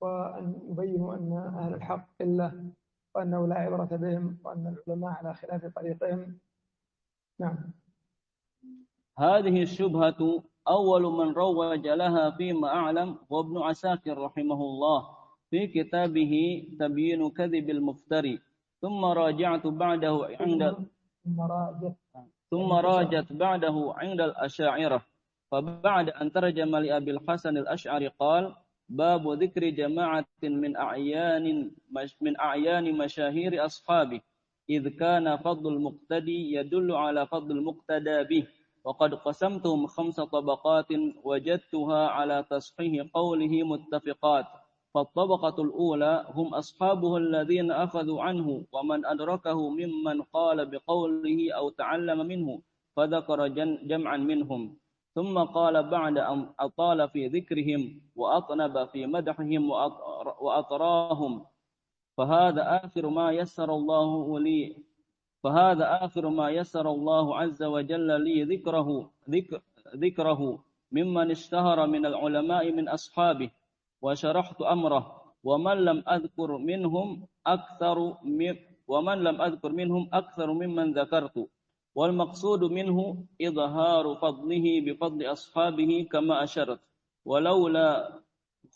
وأن يبينوا أن أهل الحق إلا وأنه لا عبرة بهم وأن العلماء على خلاف طريقهم. نعم. هذه الشبهة أول من روج لها فيما أعلم هو ابن عساكر رحمه الله في كتابه تبيين كذب المفتري. ثم راجعت بعده عند ثم راجعت ثم راجت بعده عند الأشاعرة. فبعد أن ترجم لأبي الحسن الأشعري قال باب ذكر جماعة من أعيان من أعيان مشاهير أصحابه. إذ كان فضل المقتدي يدل على فضل المقتدى به. وقد قسمتهم خمس طبقات وجدتها على تصحيح قوله متفقات. فالطبقة الأولى هم أصحابه الذين أخذوا عنه ومن أدركه ممن قال بقوله أو تعلم منه فذكر جمعا منهم. ثم قال بعد أن أطال في ذكرهم وأطنب في مدحهم وأطراهم. فهذا آخر ما يسر الله لي فهذا آخر ما يسر الله عز وجل لي ذكره ذكر ذكره ممن اشتهر من العلماء من أصحابه. وشرحت أمره. ومن لم أذكر منهم أكثر ومن لم أذكر منهم أكثر ممن ذكرت. والمقصود منه إظهار فضله بفضل أصحابه كما أشرت. ولولا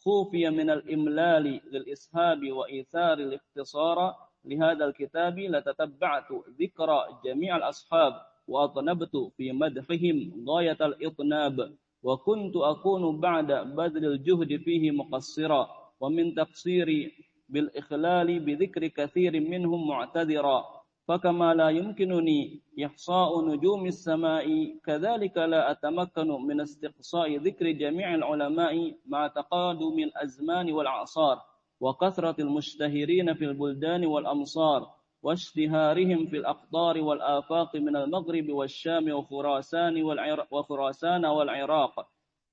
خوفي من الإملال للإسهاب وإيثار الاختصار لهذا الكتاب لتتبعت ذكر جميع الأصحاب وأطنبت في مدحهم غاية الإطناب. وكنت أكون بعد بذل الجهد فيه مقصرا ومن تقصيري بالإخلال بذكر كثير منهم معتذرا. فكما لا يمكنني إحصاء نجوم السماء كذلك لا أتمكن من استقصاء ذكر جميع العلماء مع تقادم الأزمان والأعصار وكثرة المشتهرين في البلدان والأمصار. واشتهارهم في الأقطار والآفاق من المغرب والشام وخراسان وخراسان والعراق.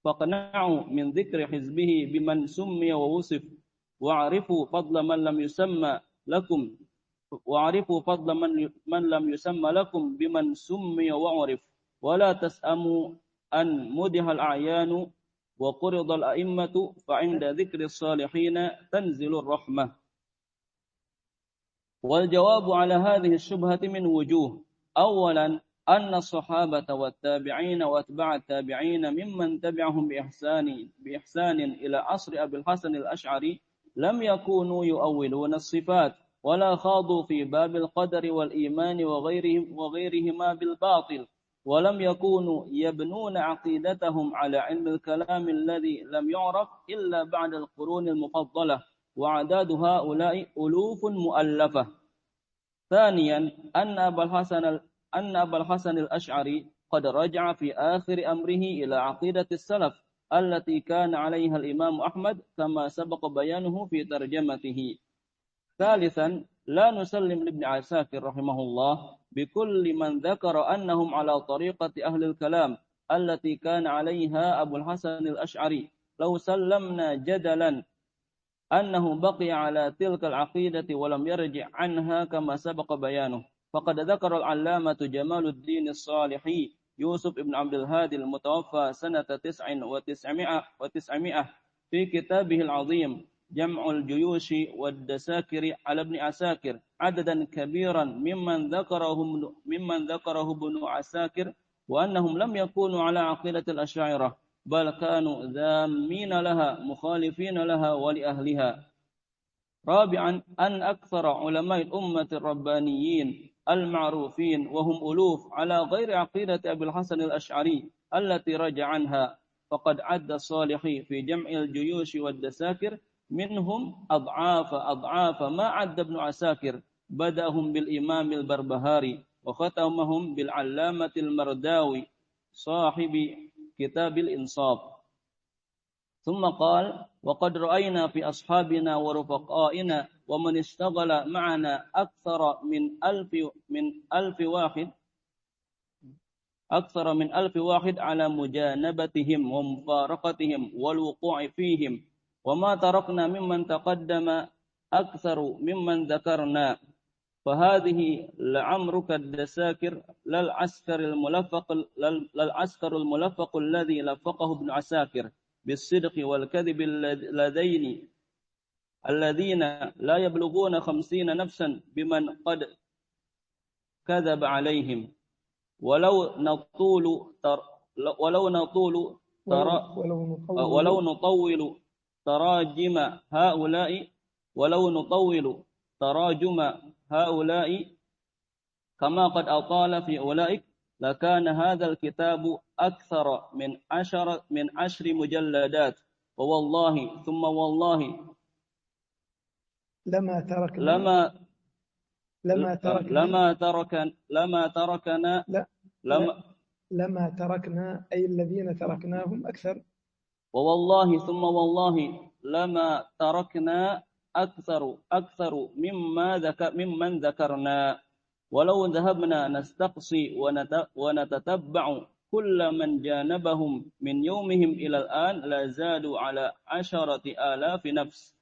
فاقنعوا من ذكر حزبه بمن سمي ووصف واعرفوا فضل من لم يسمى لكم واعرفوا فضل من من لم يسمى لكم بمن سمي وعرف ولا تسأموا أن مدح الأعيان وقرض الأئمة فعند ذكر الصالحين تنزل الرحمة. والجواب على هذه الشبهة من وجوه. أولا أن الصحابة والتابعين وأتباع التابعين ممن تبعهم بإحسان بإحسان إلى عصر أبي الحسن الأشعري لم يكونوا يؤولون الصفات ولا خاضوا في باب القدر والإيمان وغيرهم وغيرهما بالباطل ولم يكونوا يبنون عقيدتهم على علم الكلام الذي لم يعرف إلا بعد القرون المفضلة. وعداد هؤلاء ألوف مؤلفة. ثانيا أن أبا الحسن أن أبا الحسن الأشعري قد رجع في آخر أمره إلى عقيدة السلف التي كان عليها الإمام أحمد كما سبق بيانه في ترجمته. ثالثا لا نسلم لابن عساكر رحمه الله بكل من ذكر أنهم على طريقة أهل الكلام التي كان عليها أبو الحسن الأشعري. لو سلمنا جدلا أنه بقي على تلك العقيدة ولم يرجع عنها كما سبق بيانه. فقد ذكر العلامة جمال الدين الصالحي يوسف بن عبد الهادي المتوفى سنة تسع وتسعمائة, وتسعمائة في كتابه العظيم جمع الجيوش والدساكر على ابن عساكر عددا كبيرا ممن ذكره ممن ذكره ابن عساكر وأنهم لم يكونوا على عقيدة الأشاعرة. بل كانوا ذامين لها مخالفين لها ولأهلها. رابعا أن أكثر علماء الأمة الربانيين المعروفين وهم ألوف على غير عقيدة أبي الحسن الأشعري التي رجع عنها. فقد عد الصالحي في جمع الجيوش والدساكر منهم أضعاف أضعاف ما عد ابن عساكر. بدأهم بالإمام البربهاري وختمهم بالعلامة المرداوي صاحب كتاب الإنصاف. ثم قال وقد رأينا في أصحابنا ورفقائنا ومن اشتغل معنا أكثر من ألف من ألف واحد أكثر من ألف واحد على مجانبتهم ومفارقتهم والوقوع فيهم وما تركنا ممن تقدم أكثر ممن ذكرنا. فهذه لعمرك الدساكر للعسكر الملفق للعسكر الملفق الذي لفقه ابن عساكر بالصدق والكذب اللذين الذين لا يبلغون خمسين نفسا بمن قد كذب عليهم. ولو نطول تر ولو نطول ترى ولو نطول تراجم هؤلاء ولو نطول تراجم هؤلاء كما قد أطال في أولئك لكان هذا الكتاب أكثر من عشر من عشر مجلدات. ووالله ثم والله. لما تركنا لما لما تركنا لما ترك لما تركنا لا. لما لما تركنا أي الذين تركناهم أكثر. ووالله ثم والله لما تركنا أكثر أكثر مما ذكر ممن ذكرنا. ولو ذهبنا نستقصي ونتتبع كل من جانبهم من يومهم إلى الآن لا زادوا على عشرة آلاف نفس.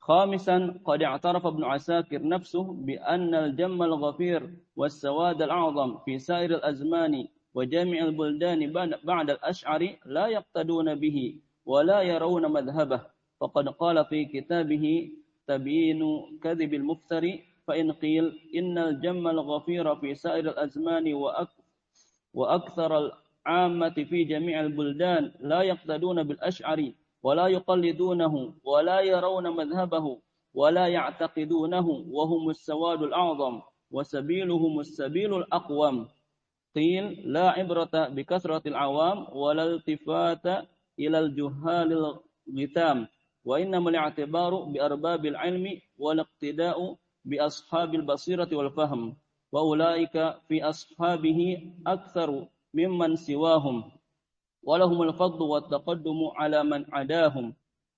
خامسا قد اعترف ابن عساكر نفسه بأن الجم الغفير والسواد الأعظم في سائر الأزمان وجميع البلدان بعد الأشعر لا يقتدون به ولا يرون مذهبه. فقد قال في كتابه تبيين كذب المفتري فإن قيل إن الجم الغفير في سائر الأزمان وأكثر العامة في جميع البلدان لا يقتدون بالأشعر ولا يقلدونه ولا يرون مذهبه ولا يعتقدونه وهم السواد الأعظم وسبيلهم السبيل الأقوم. قيل لا عبرة بكثرة العوام ولا التفات إلى الجهال الغتام. وإنما الاعتبار بأرباب العلم والاقتداء بأصحاب البصيرة والفهم وأولئك في أصحابه أكثر ممن سواهم. ولهم الفضل والتقدم على من عداهم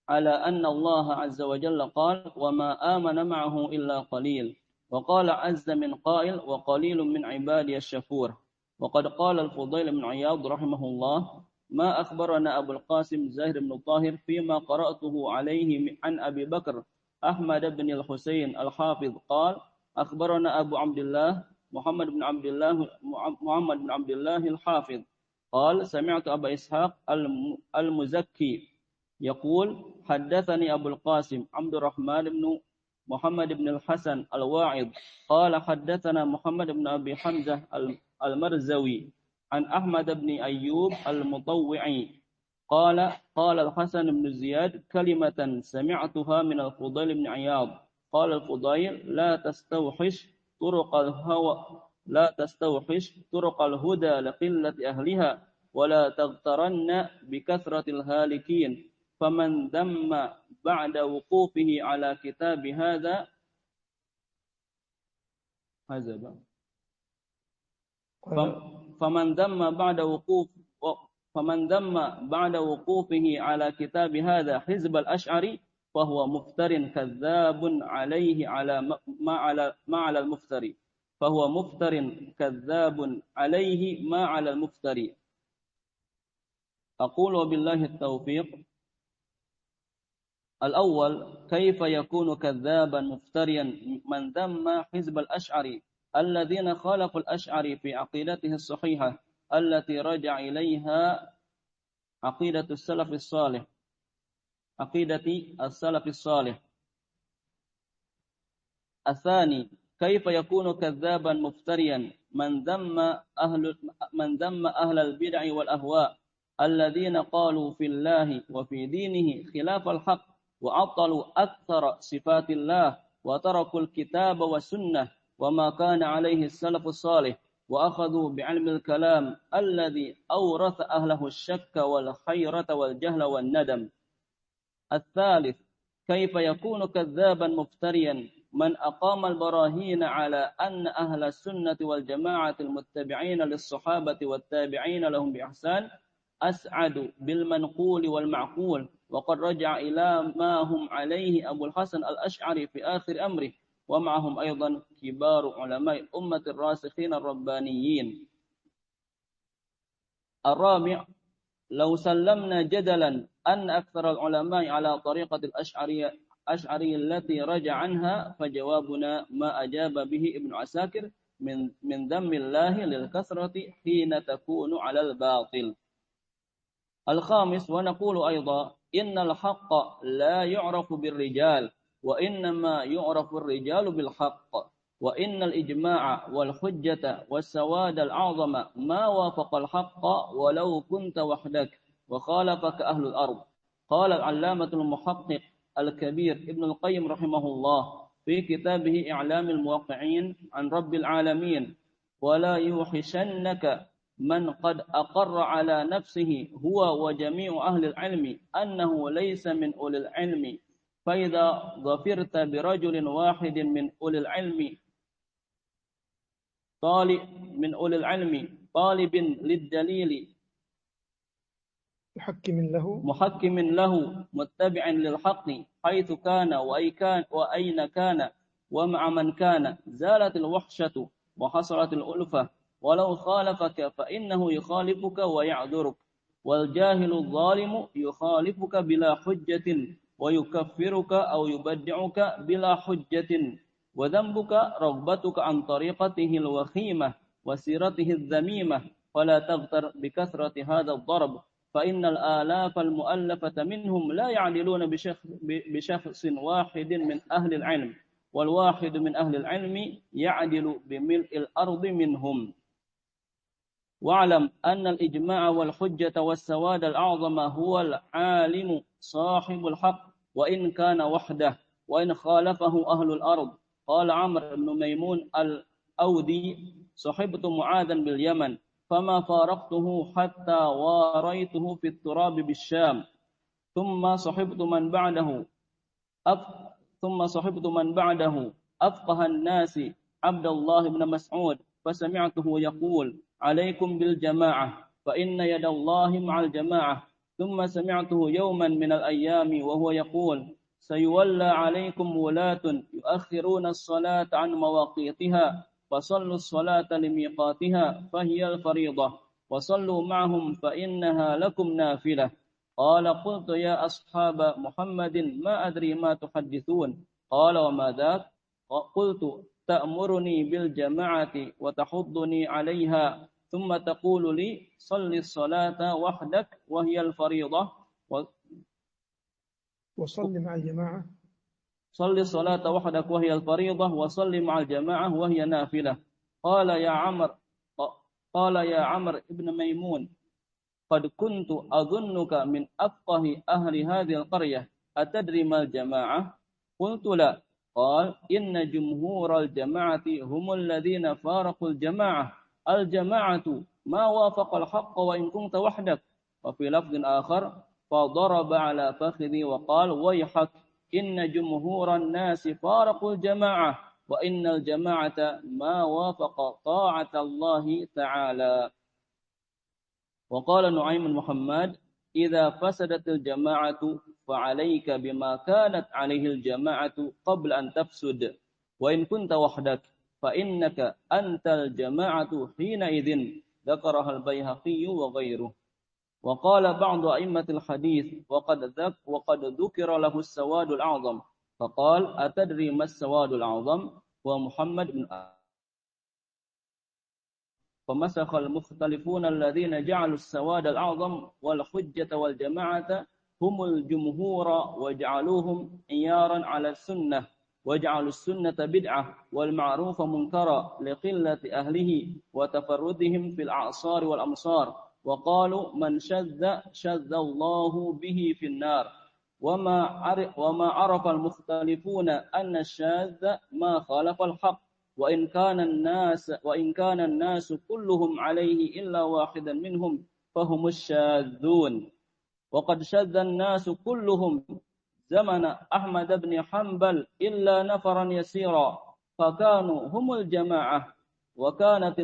على أن الله عز وجل قال وما آمن معه إلا قليل وقال عز من قائل وقليل من عبادي الشكور وقد قال الفضيل بن عياض رحمه الله ما أخبرنا أبو القاسم زاهر بن طاهر فيما قرأته عليه عن أبي بكر أحمد بن الحسين الحافظ. قال أخبرنا أبو عبد الله محمد بن عبد الله محمد بن عبد الله الحافظ. قال سمعت أبا إسحاق المزكي يقول حدثني أبو القاسم عبد الرحمن بن محمد بن الحسن الواعظ. قال حدثنا محمد بن أبي حمزة المرزوي. عن أحمد بن أيوب المطوعي. قال قال الحسن بن زياد كلمة سمعتها من الفضيل بن عياض. قال الفضيل لا تستوحش طرق الهوى لا تستوحش طرق الهدى لقلة أهلها ولا تغترن بكثرة الهالكين. فمن ذم بعد وقوفه على كتاب هذا هذا فمن ذم بعد وقوف فمن ذم بعد وقوفه على كتاب هذا حزب الأشعري فهو مفتر كذاب عليه على ما على ما على المفتري. فهو مفتر كذاب عليه ما على المفتري. أقول وبالله التوفيق. الأول كيف يكون كذابا مفتريا من ذم حزب الأشعري؟ الذين خالفوا الأشعري في عقيدته الصحيحة التي رجع إليها عقيدة السلف الصالح. عقيدة السلف الصالح. الثاني كيف يكون كذابا مفتريا؟ من ذم أهل من ذم أهل البدع والأهواء الذين قالوا في الله وفي دينه خلاف الحق وعطلوا أكثر صفات الله وتركوا الكتاب والسنة وما كان عليه السلف الصالح وأخذوا بعلم الكلام الذي أورث أهله الشك والخيرة والجهل والندم الثالث كيف يكون كذابا مفتريا من أقام البراهين على أن أهل السنة والجماعة المتبعين للصحابة والتابعين لهم بإحسان أسعد بالمنقول والمعقول وقد رجع إلى ما هم عليه أبو الحسن الأشعري في آخر أمره ومعهم أيضا كبار علماء الأمة الراسخين الربانيين. الرابع لو سلمنا جدلا أن أكثر العلماء على طريقة الأشعرية أشعري التي رجع عنها فجوابنا ما أجاب به ابن عساكر من من ذم الله للكثرة حين تكون على الباطل. الخامس ونقول أيضا إن الحق لا يعرف بالرجال. وإنما يعرف الرجال بالحق وإن الإجماع والحجة والسواد الأعظم ما وافق الحق ولو كنت وحدك وخالفك أهل الأرض. قال العلامة المحقق الكبير ابن القيم رحمه الله في كتابه إعلام الموقعين عن رب العالمين ولا يوحشنك من قد أقر على نفسه هو وجميع أهل العلم أنه ليس من أولي العلم فإذا ظفرت برجل واحد من أولي العلم طالب من أولي العلم طالب للدليل محكم له. محكم له متبع للحق حيث كان وأي كان وأين كان ومع من كان زالت الوحشة وحصلت الألفة. ولو خالفك فإنه يخالفك ويعذرك والجاهل الظالم يخالفك بلا حجة ويكفرك أو يبدعك بلا حجة وذنبك رغبتك عن طريقته الوخيمة وسيرته الذميمة. ولا تغتر بكثرة هذا الضرب فإن الآلاف المؤلفة منهم لا يعدلون بشخص واحد من أهل العلم والواحد من أهل العلم يعدل بملء الأرض منهم. واعلم أن الإجماع والحجة والسواد الأعظم هو العالم صاحب الحق وإن كان وحده وإن خالفه أهل الأرض. قال عمرو بن ميمون الأودي صحبت معاذا باليمن فما فارقته حتى واريته في التراب بالشام. ثم صحبت من بعده أف ثم صحبت من بعده أفقه الناس عبد الله بن مسعود فسمعته يقول عليكم بالجماعة فإن يد الله مع الجماعة. ثم سمعته يوما من الأيام وهو يقول سيولى عليكم ولاة يؤخرون الصلاة عن مواقيتها فصلوا الصلاة لميقاتها فهي الفريضة وصلوا معهم فإنها لكم نافلة. قال قلت يا أصحاب محمد ما أدري ما تحدثون؟ قال وما ذاك؟ قلت تأمرني بالجماعة وتحضني عليها ثم تقول لي صل الصلاة وحدك وهي الفريضة. و... وصل مع الجماعة. صل الصلاة وحدك وهي الفريضة وصل مع الجماعة وهي نافلة. قال يا عمر قال يا عمر ابن ميمون قد كنت أظنك من أفقه أهل هذه القرية. أتدري ما الجماعة؟ قلت لا. قال إن جمهور الجماعة هم الذين فارقوا الجماعة. الجماعة ما وافق الحق وإن كنت وحدك. وفي لفظ آخر فضرب على فخذي وقال ويحك إن جمهور الناس فارقوا الجماعة وإن الجماعة ما وافق طاعة الله تعالى. وقال نعيم محمد إذا فسدت الجماعة فعليك بما كانت عليه الجماعة قبل أن تفسد وإن كنت وحدك. فإنك أنت الجماعة حينئذ. ذكرها البيهقي وغيره. وقال بعض أئمة الحديث وقد ذك وقد ذكر له السواد الأعظم. فقال أتدري ما السواد الأعظم؟ هو محمد بن فمسخ المختلفون الذين جعلوا السواد الأعظم والحجة والجماعة هم الجمهور وجعلوهم عيارا على السنة. وجعلوا السنة بدعة والمعروف منكرا لقلة أهله وتفردهم في الأعصار والأمصار. وقالوا من شذ شذ الله به في النار. وما عرف, وما عرف المختلفون أن الشاذ ما خالف الحق. وإن كان الناس وإن كان الناس كلهم عليه إلا واحدا منهم فهم الشاذون. وقد شذ الناس كلهم زمن أحمد بن حنبل إلا نفرا يسيرا فكانوا هم الجماعة وكانت.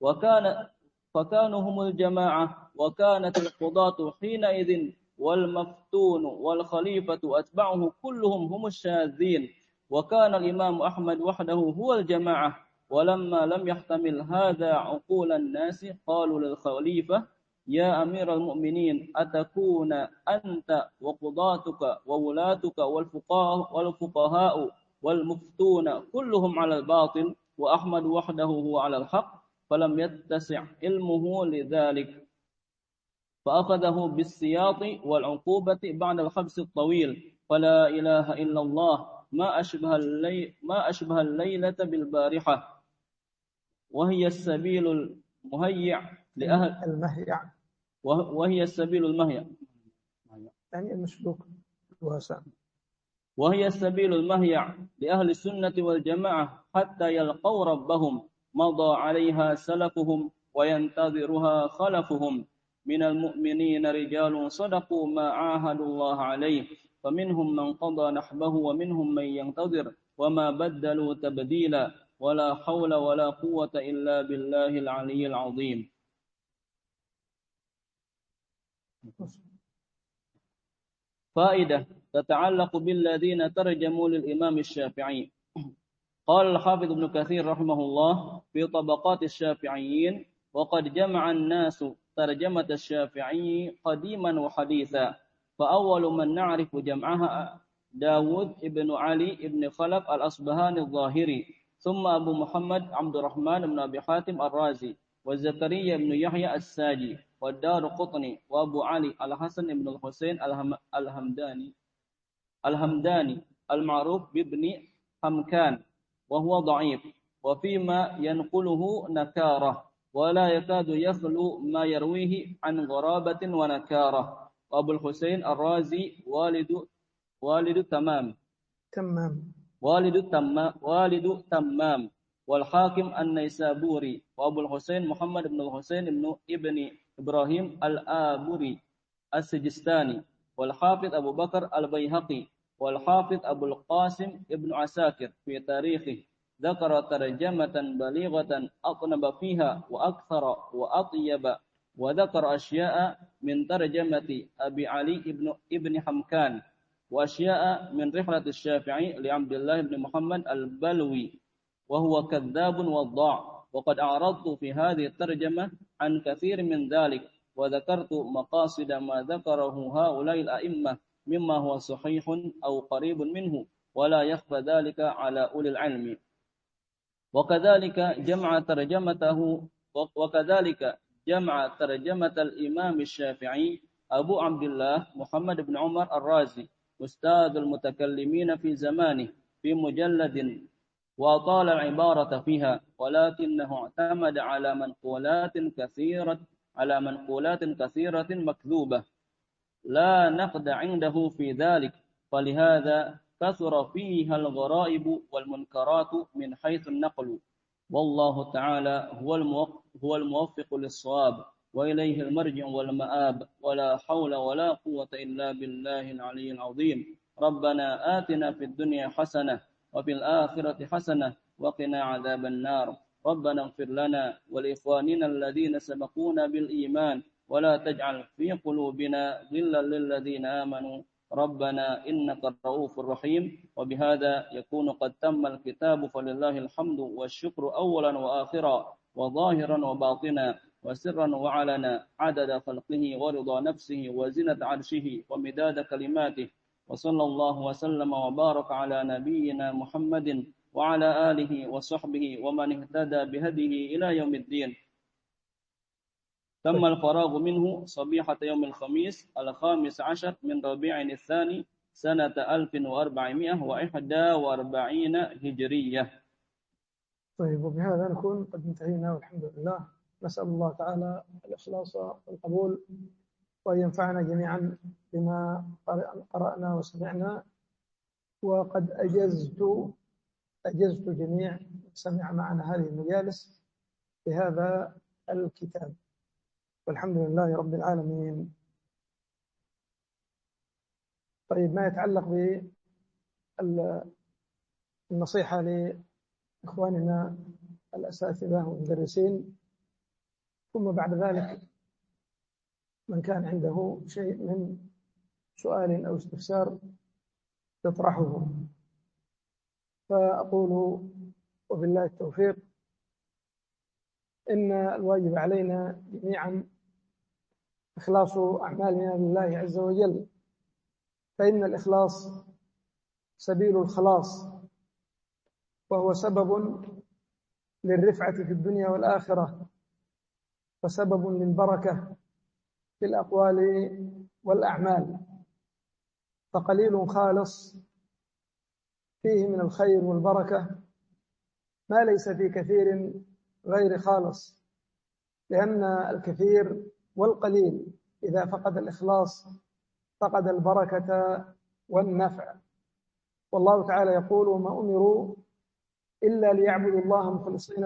وكان فكانوا هم الجماعة وكانت القضاة حينئذ والمفتون والخليفة أتبعه كلهم هم الشاذين وكان الإمام أحمد وحده هو الجماعة ولما لم يحتمل هذا عقول الناس قالوا للخليفة يا أمير المؤمنين أتكون أنت وقضاتك وولاتك والفقهاء والفقهاء والمفتون كلهم على الباطل وأحمد وحده هو على الحق فلم يتسع علمه لذلك. فأخذه بالسياط والعقوبة بعد الحبس الطويل. فلا إله إلا الله. ما أشبه الليل ما أشبه الليلة بالبارحة. وهي السبيل المهيع. لأهل المهيع وهي السبيل المهيع يعني المسلوك الواسع. وهي السبيل المهيع لأهل السنة والجماعة حتى يلقوا ربهم مضى عليها سلفهم وينتظرها خلفهم. من المؤمنين رجال صدقوا ما عاهدوا الله عليه فمنهم من قضى نحبه ومنهم من ينتظر وما بدلوا تبديلا. ولا حول ولا قوة إلا بالله العلي العظيم. فائدة تتعلق بالذين ترجموا للإمام الشافعي. قال الحافظ ابن كثير رحمه الله في طبقات الشافعيين وقد جمع الناس ترجمة الشافعي قديما وحديثا فأول من نعرف جمعها داود ابن علي ابن خلف الأصبهاني الظاهري ثم أبو محمد عبد الرحمن بن أبي حاتم الرازي. وزكريا بن يحيى الساجي والدار قطني وأبو علي الحسن بن الحسين الهمداني الهمداني المعروف بابن حمكان وهو ضعيف وفيما ينقله نكارة ولا يكاد يخلو ما يرويه عن غرابة ونكارة. وأبو الحسين الرازي والد والد تمام. تمام. والد تمام والد تمام. والحاكم النيسابوري وأبو الحسين محمد بن الحسين بن ابن إبراهيم الآبوري السجستاني والحافظ أبو بكر البيهقي والحافظ أبو القاسم ابن عساكر في تاريخه ذكر ترجمة بليغة أطنب فيها وأكثر وأطيب وذكر أشياء من ترجمة أبي علي ابن ابن حمكان وأشياء من رحلة الشافعي لعبد الله بن محمد البلوي وهو كذاب وضاع. وقد أعرضت في هذه الترجمة عن كثير من ذلك وذكرت مقاصد ما ذكره هؤلاء الأئمة مما هو صحيح أو قريب منه ولا يخفى ذلك على أولي العلم. وكذلك جمع ترجمته وكذلك جمع ترجمة الإمام الشافعي أبو عبد الله محمد بن عمر الرازي أستاذ المتكلمين في زمانه في مجلد وأطال العبارة فيها ولكنه اعتمد على منقولات كثيرة على منقولات كثيرة مكذوبة. لا نقد عنده في ذلك فلهذا كثر فيها الغرائب والمنكرات من حيث النقل. والله تعالى هو هو الموفق للصواب وإليه المرجع والمآب. ولا حول ولا قوة إلا بالله العلي العظيم. ربنا آتنا في الدنيا حسنة وفي الآخرة حسنة وقنا عذاب النار. ربنا اغفر لنا ولإخواننا الذين سبقونا بالإيمان ولا تجعل في قلوبنا غلا للذين آمنوا. ربنا إنك الرؤوف الرحيم وبهذا يكون قد تم الكتاب فلله الحمد والشكر أولا وآخرا وظاهرا وباطنا وسرا وعلنا عدد خلقه ورضا نفسه وزنة عرشه ومداد كلماته. وصلى الله وسلم وبارك على نبينا محمد وعلى آله وصحبه ومن اهتدى بهديه إلى يوم الدين. تم الفراغ منه صبيحة يوم الخميس الخامس عشر من ربيع الثاني سنة 1441 هجرية. طيب وبهذا نكون قد انتهينا والحمد لله. نسأل الله تعالى الإخلاص والقبول وأن ينفعنا جميعا بما قرأنا وسمعنا. وقد أجزت أجزت جميع سمع معنا هذه المجالس بهذا الكتاب. والحمد لله رب العالمين. طيب ما يتعلق بالنصيحة لإخواننا الأساتذة والمدرسين ثم بعد ذلك من كان عنده شيء من سؤال أو استفسار يطرحه. فأقول وبالله التوفيق إن الواجب علينا جميعا إخلاص أعمالنا لله عز وجل. فإن الإخلاص سبيل الخلاص وهو سبب للرفعة في الدنيا والآخرة وسبب للبركة. في الأقوال والأعمال. فقليل خالص فيه من الخير والبركة ما ليس في كثير غير خالص لأن الكثير والقليل إذا فقد الإخلاص فقد البركة والنفع. والله تعالى يقول وما أمروا إلا ليعبدوا الله مخلصين